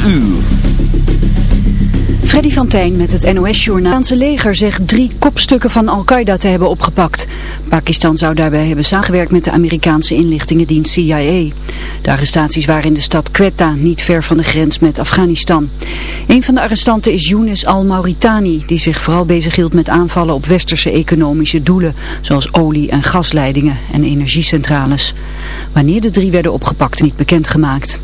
4 uur. Freddy van met het NOS-journaal. Leger zegt drie kopstukken van Al-Qaeda te hebben opgepakt. Pakistan zou daarbij hebben samengewerkt met de Amerikaanse inlichtingendienst CIA. De arrestaties waren in de stad Quetta, niet ver van de grens met Afghanistan. Een van de arrestanten is Younes al-Mauritani, die zich vooral bezighield met aanvallen op westerse economische doelen, zoals olie- en gasleidingen en energiecentrales. Wanneer de drie werden opgepakt niet bekendgemaakt.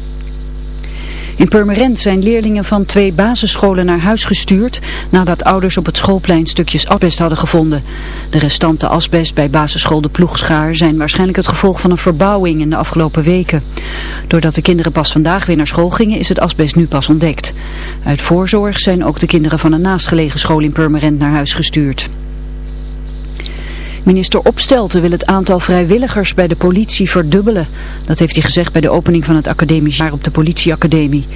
In Purmerend zijn leerlingen van twee basisscholen naar huis gestuurd nadat ouders op het schoolplein stukjes asbest hadden gevonden. De restante asbest bij basisschool De Ploegschaar zijn waarschijnlijk het gevolg van een verbouwing in de afgelopen weken. Doordat de kinderen pas vandaag weer naar school gingen is het asbest nu pas ontdekt. Uit voorzorg zijn ook de kinderen van een naastgelegen school in Purmerend naar huis gestuurd. Minister Opstelten wil het aantal vrijwilligers bij de politie verdubbelen. Dat heeft hij gezegd bij de opening van het academisch jaar op de politieacademie.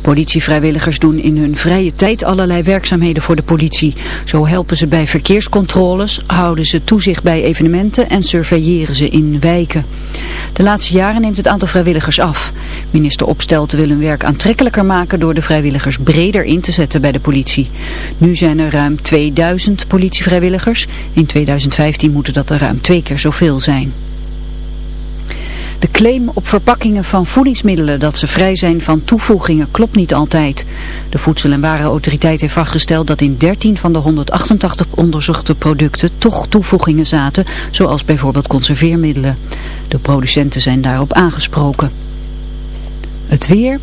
Politievrijwilligers doen in hun vrije tijd allerlei werkzaamheden voor de politie. Zo helpen ze bij verkeerscontroles, houden ze toezicht bij evenementen en surveilleren ze in wijken. De laatste jaren neemt het aantal vrijwilligers af. Minister Opstelten wil hun werk aantrekkelijker maken door de vrijwilligers breder in te zetten bij de politie. Nu zijn er ruim 2000 politievrijwilligers. In 2015 moeten dat er ruim twee keer zoveel zijn. De claim op verpakkingen van voedingsmiddelen dat ze vrij zijn van toevoegingen klopt niet altijd. De Voedsel- en Warenautoriteit heeft vastgesteld dat in 13 van de 188 onderzochte producten toch toevoegingen zaten, zoals bijvoorbeeld conserveermiddelen. De producenten zijn daarop aangesproken. Het weer,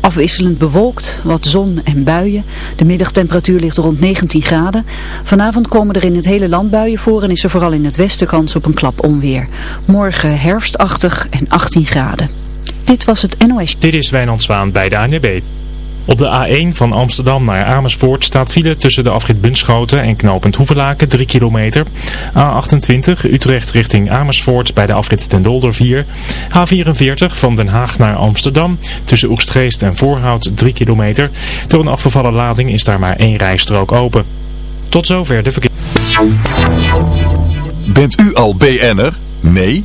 afwisselend bewolkt, wat zon en buien. De middagtemperatuur ligt rond 19 graden. Vanavond komen er in het hele land buien voor en is er vooral in het westen kans op een klap onweer. Morgen herfstachtig en 18 graden. Dit was het NOS. Dit is Wijnand Zwaan bij de ANWB. Op de A1 van Amsterdam naar Amersfoort staat file tussen de afrit Bunschoten en knooppunt Hoevelaken 3 kilometer. A28 Utrecht richting Amersfoort bij de afrit ten Dolder 4. A44 van Den Haag naar Amsterdam tussen Oekstgeest en Voorhout 3 kilometer. Door een afgevallen lading is daar maar één rijstrook open. Tot zover de verkeer. Bent u al BN'er? Nee?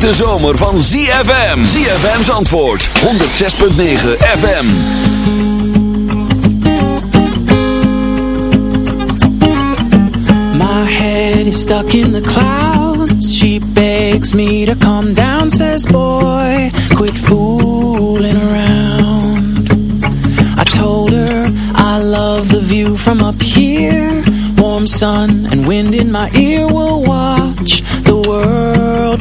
hete zomer van ZFM. ZFM's antwoord. 106.9 FM. My head is stuck in the clouds. She begs me to come down, says boy. Quit fooling around. I told her I love the view from up here. Warm sun and wind in my ear will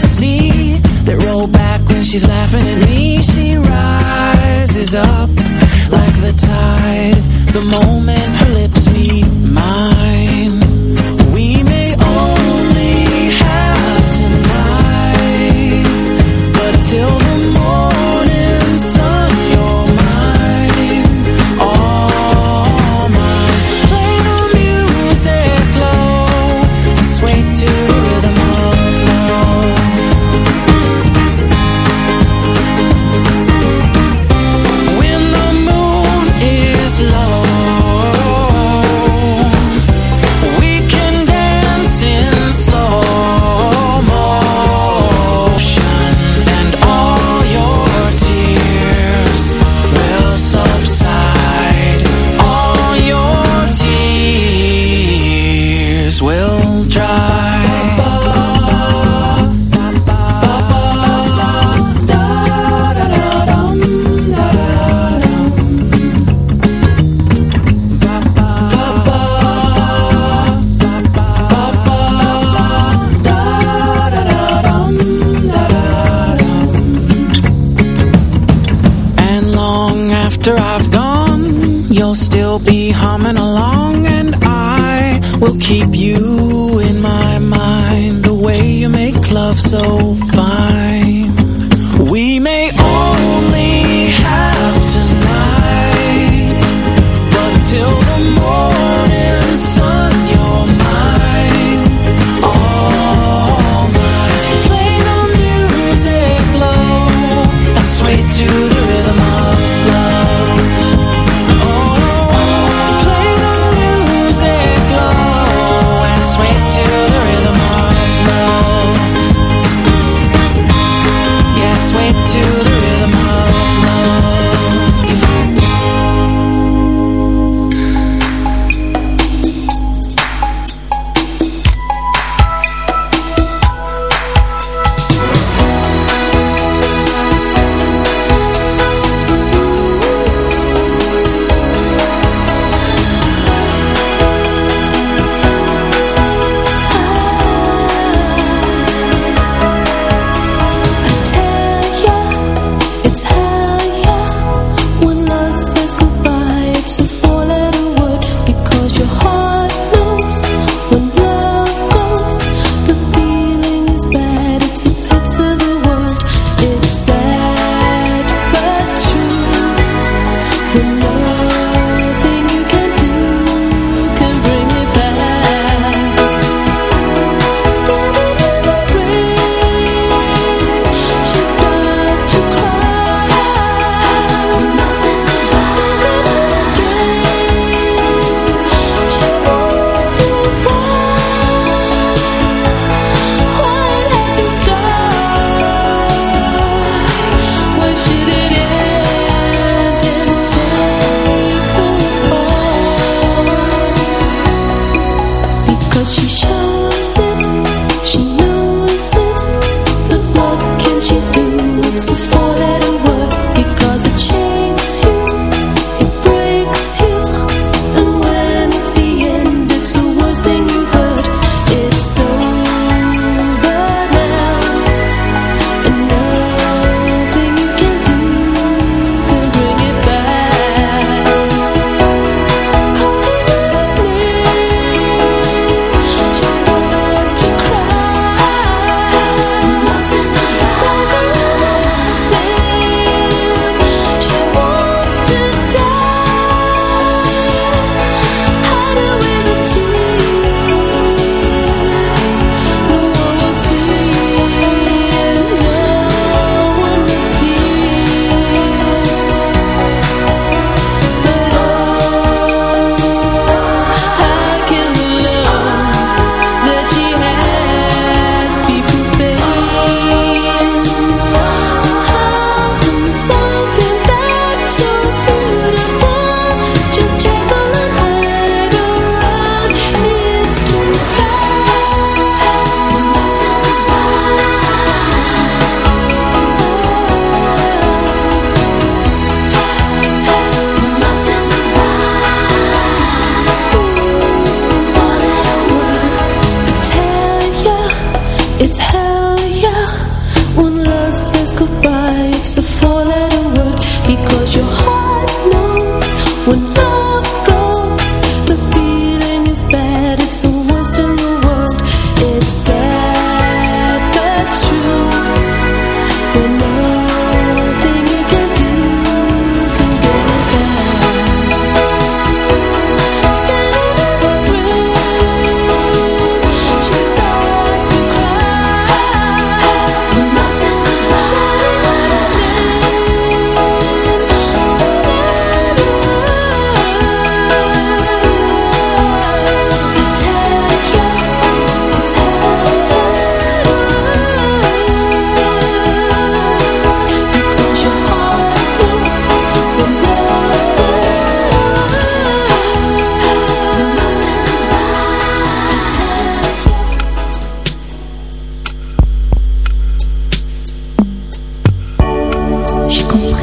See.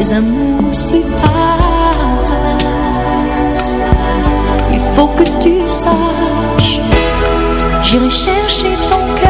les amours si passent. Il faut que tu saches, j'irai chercher ton cœur.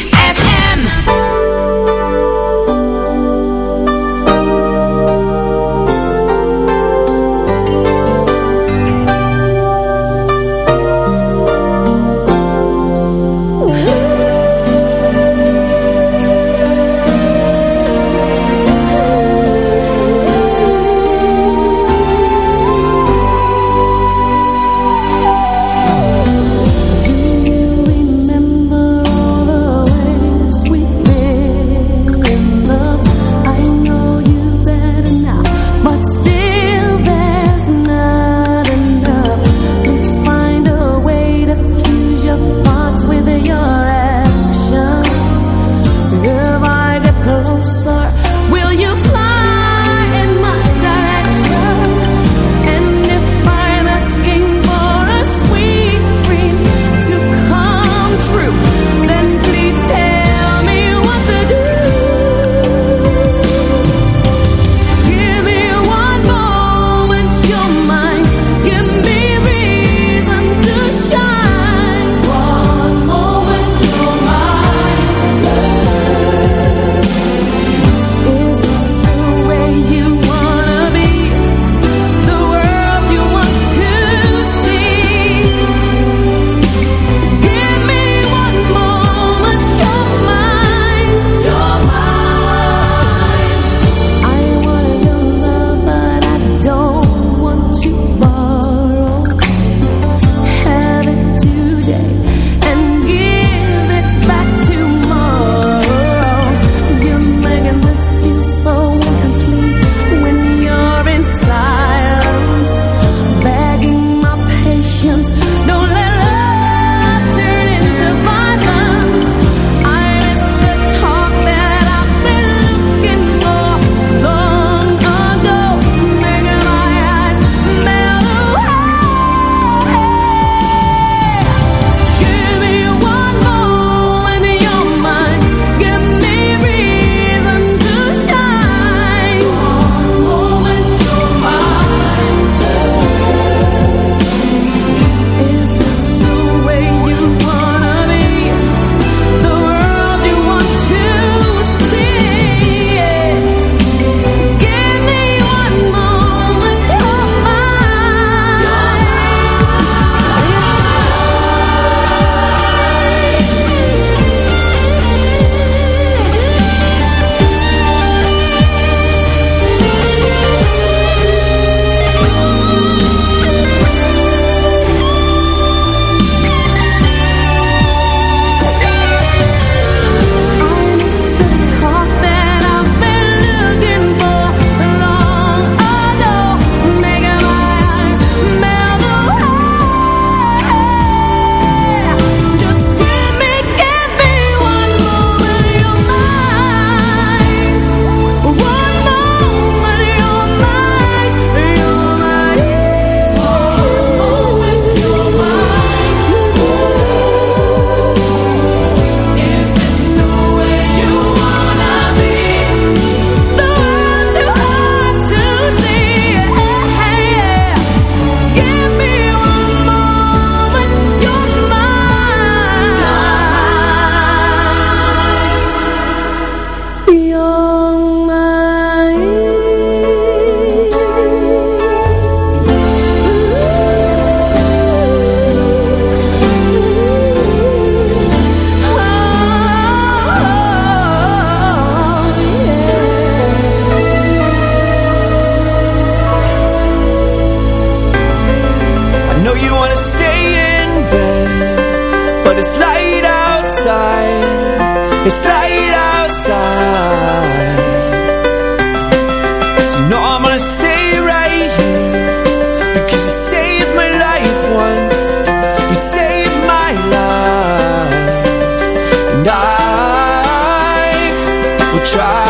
try.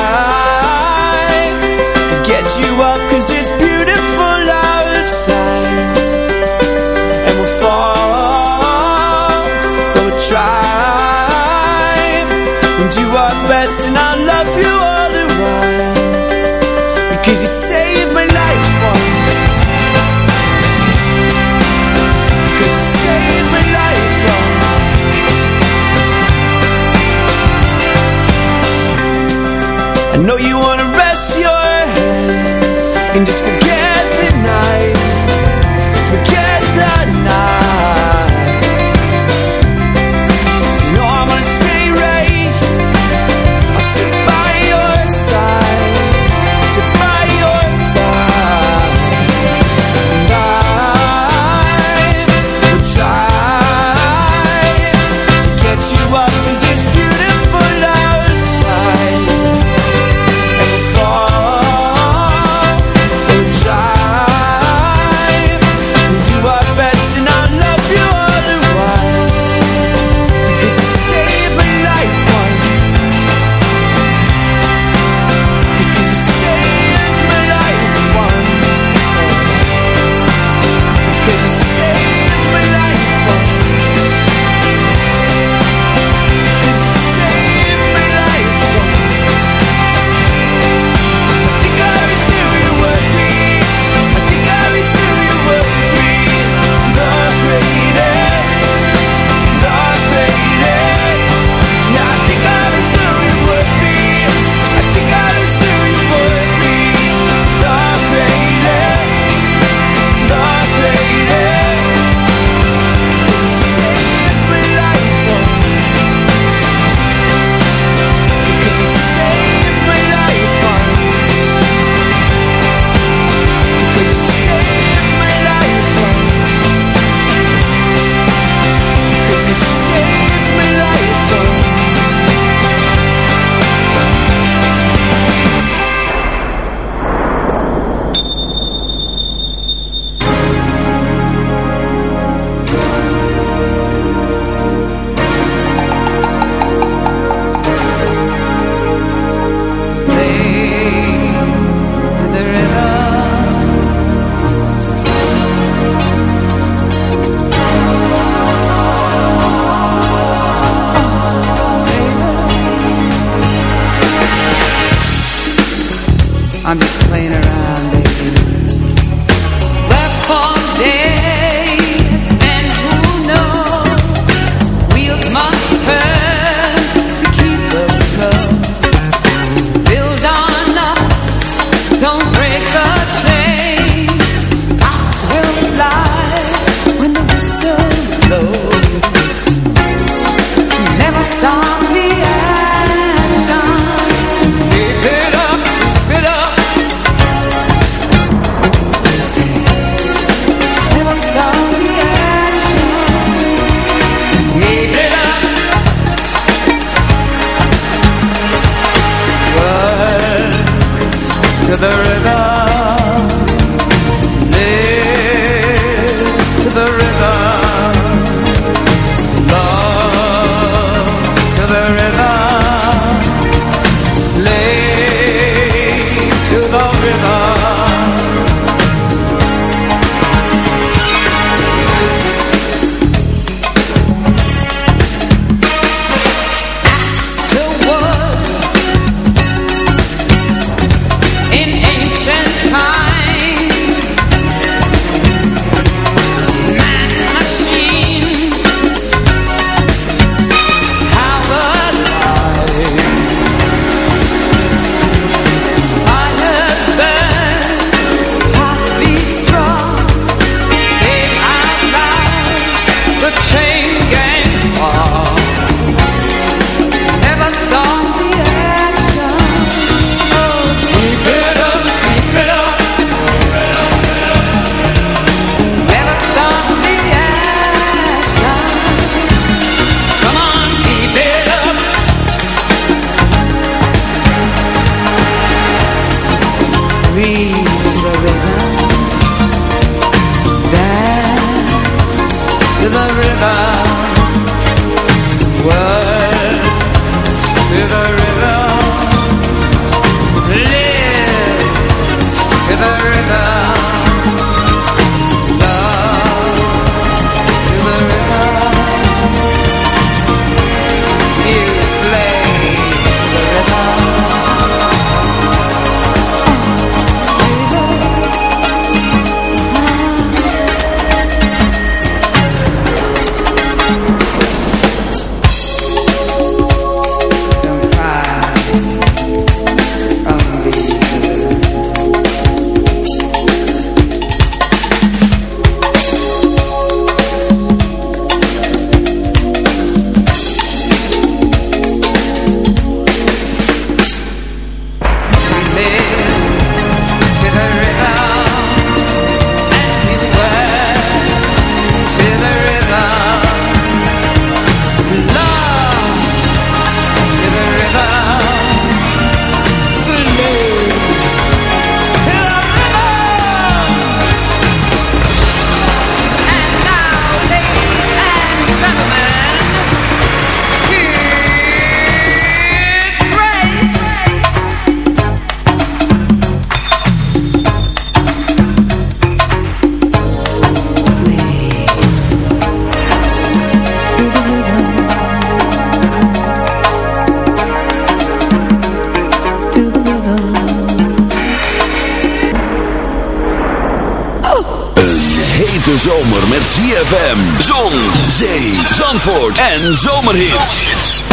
ZFM, Zon, Zee, Zandvoort en Zomerhits.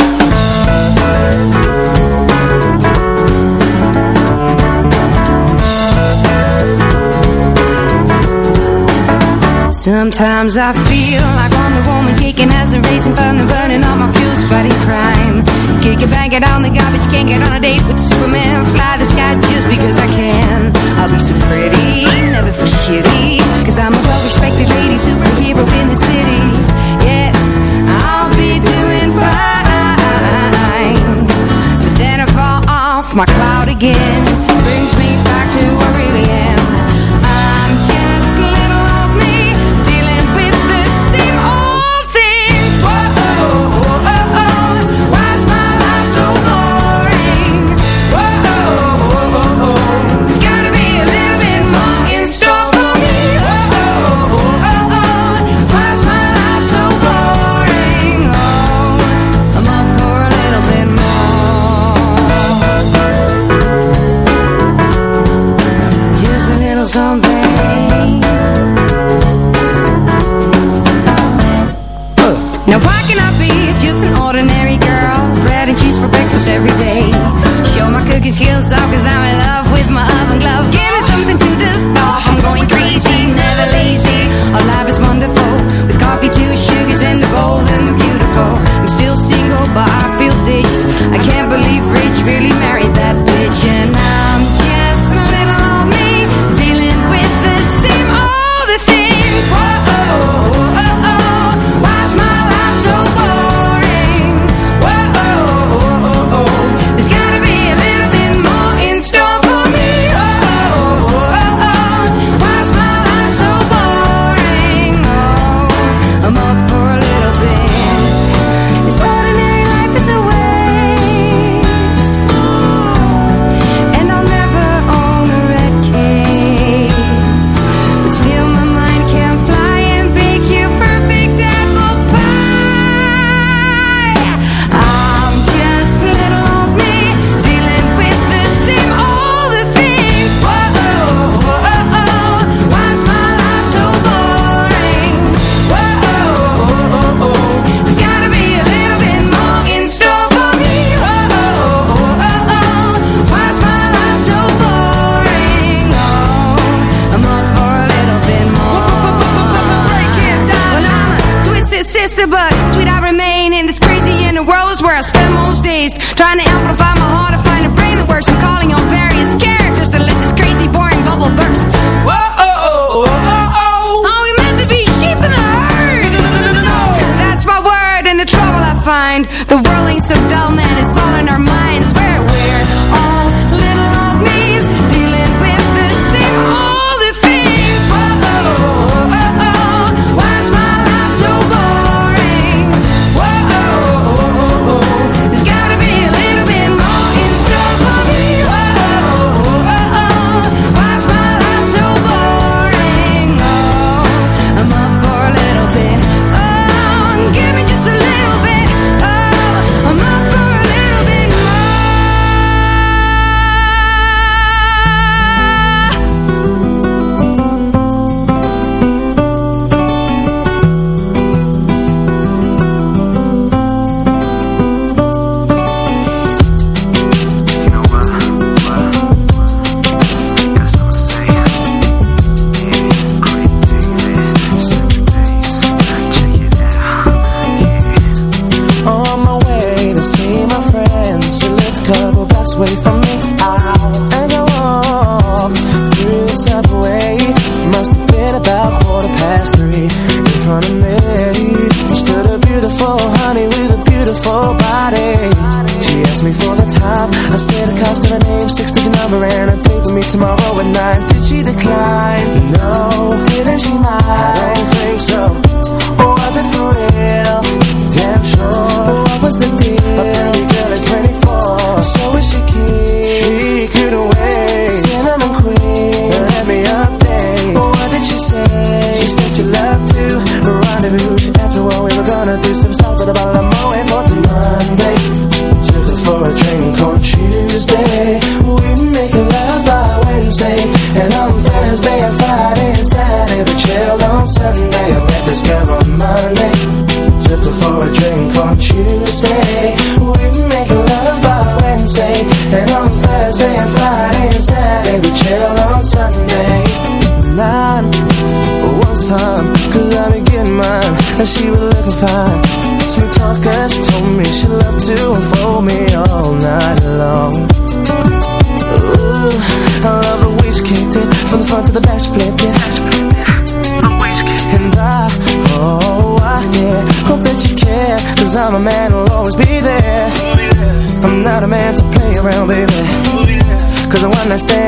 Sometimes I feel like I'm a woman kicking as a racing thunder, burning all my fuels, fighting crime. Kick it, bang it on the garbage, can't get on a date with Superman, fly the sky just because I can. I'll be so pretty, never feel shitty my cloud again. Trying to amplify my heart, to find a brain that works. I'm calling on various characters to let this crazy, boring bubble burst. Whoa, oh, oh, oh, oh. Are we meant to be sheep in the herd? No, no, no, no, no. That's my word and the trouble I find. The este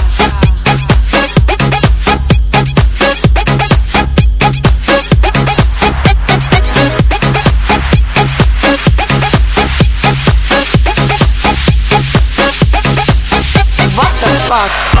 Fuck?